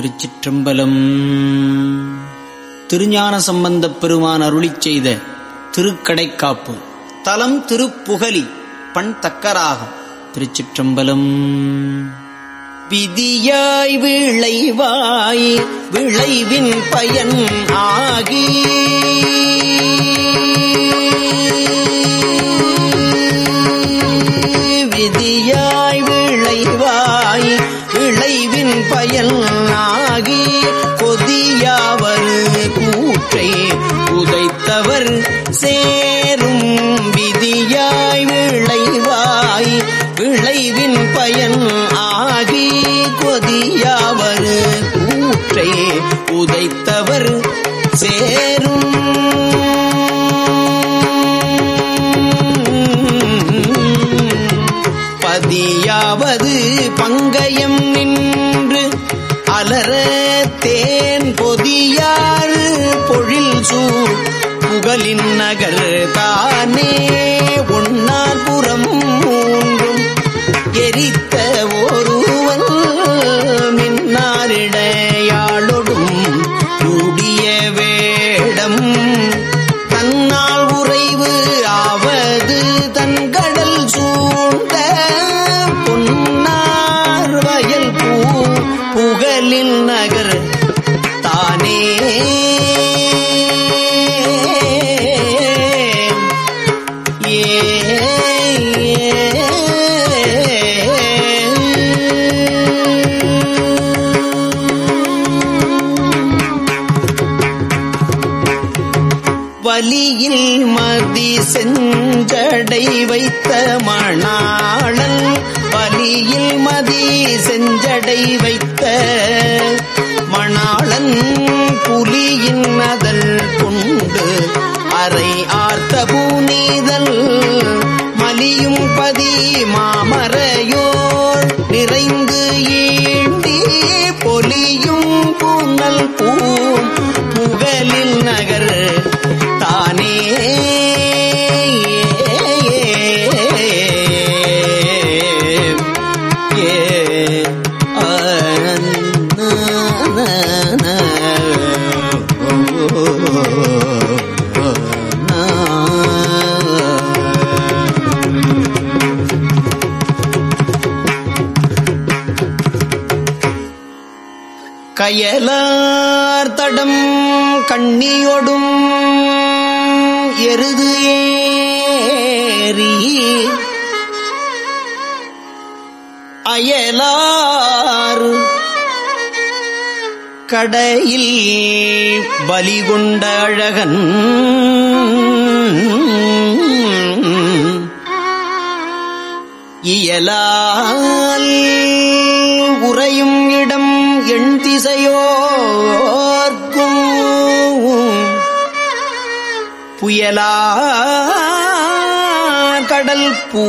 திருச்சிற்றம்பலம். திருஞான சம்பந்தப் பெருமான் அருளி செய்த திருக்கடைக்காப்பு தலம் திருப்புகலி பண் தக்கராகும். திருச்சிற்றம்பலம். விதியாய் விளைவாய் விளைவின் பயன் ஆகி. விதியாய் விளைவாய் விளைவின் பயன் சேரும் பதியாவது பங்கயம் நின்று அலர தேன் பொதியாறு பொழில் சூழ் புகழின் நகர் தானே. வலியில் மதி செஞ்சடை வைத்த மணாளன். வலியில் மதி செஞ்சடை வைத்த மணாளன் புலியின் அதல் கொண்டு அறை ஆர்த்த பூநீதல் மலியும் பதி மாமரையோர் கயலார் தடம் கண்ணியொடும் எருது ஏறி அயலார் கடையில் பலி கொண்ட அழகன். இயலால் உறையும் இடம் எண் திசையோர்க்கும். புயலா கடல் பூ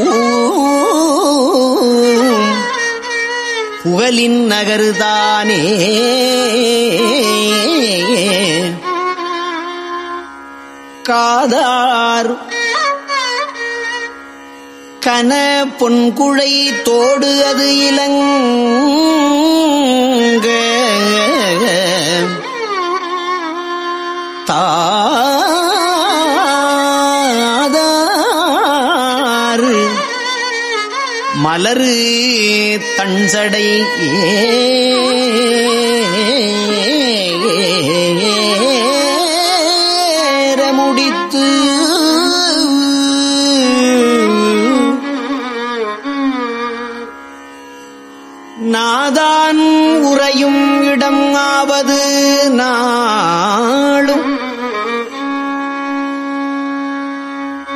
புகலின் நகருதானே? காதார் கன பொன்குழை தோடு அது இலங்க. தா மலரு தஞ்சடை ஏற முடித்து நாதான் உறையும் இடம் ஆவது நாளும்.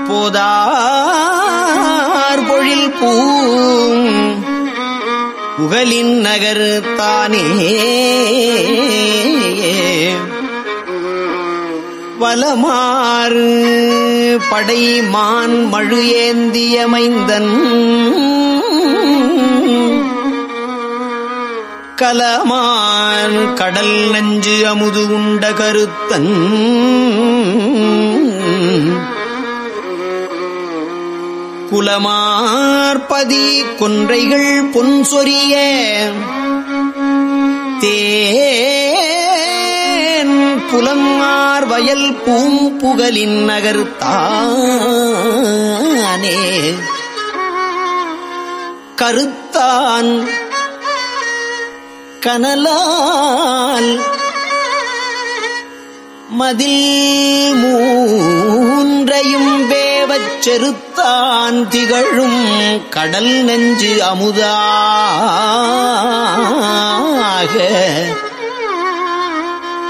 போதா பொழில் பூம். புகலின் நகர் தானே. வலமாறு படை மான் மழு ஏந்திய கலமான் கடல் நஞ்சு அமுது உண்ட கருத்தன். குலமார்பதி கொன்றைகள் பொன்சொரிய தேன் புலமார் வயல் பூம்புகலின் நகர்த்தானே. கருத்தான் கனலால் மதில் மூன்றையும் வே தேவச் செருத்தான் திகழும் கடல் நெஞ்சு அமுதாக.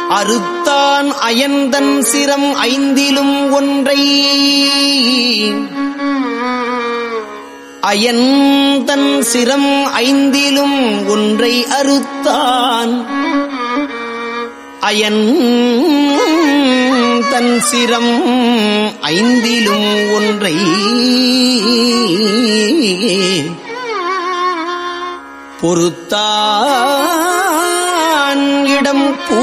அறுத்தான் அயந்தன் சிரம் ஐந்திலும் ஒன்றை. அயந்தன் சிரம் ஐந்திலும் ஒன்றை அறுத்தான். அயன் தன் சிரம் ஐந்திலும் ஒன்றை. பொறுத்தான் இடம் பூ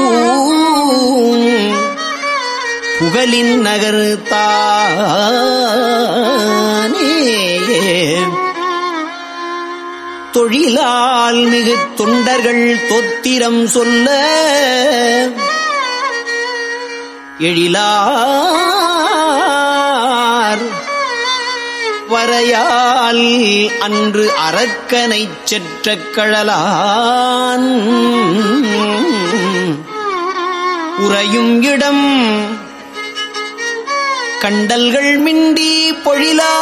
புகலின் நகர் தானே. தொழிலால் மிகு தொண்டர்கள் தொத்திரம் சொல்ல. எழிலார். வரையால் அன்று அரக்கனை செற்ற கழலான். உறையும் இடம் கண்டல்கள் மிண்டி பொழிலா.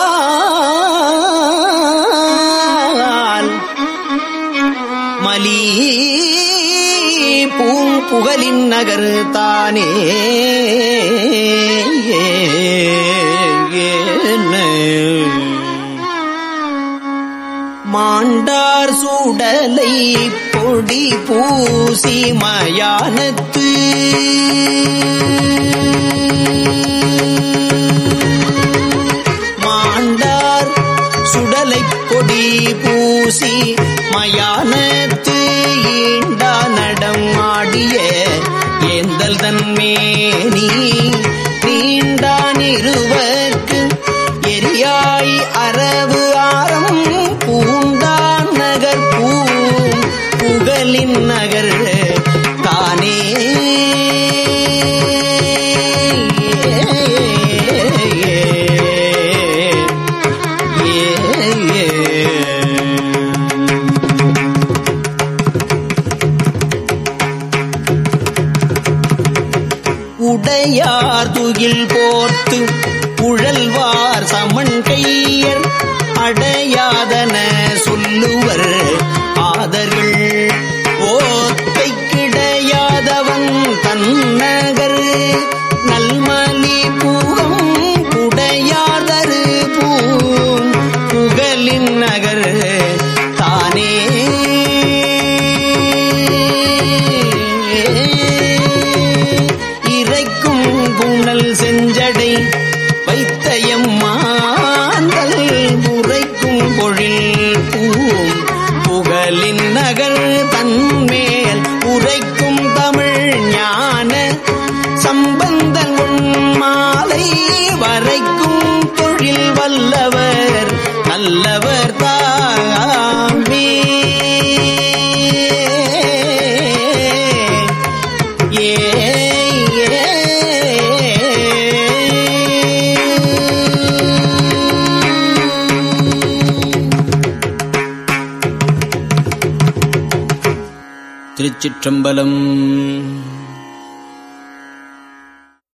புகழின் நகர் தானே. மாண்டார் சூடலை பொடி பூசி மயானத்து. நகர் தானே. உடையார் துகில் போர்த்து திருச்சிற்றம்பலம்.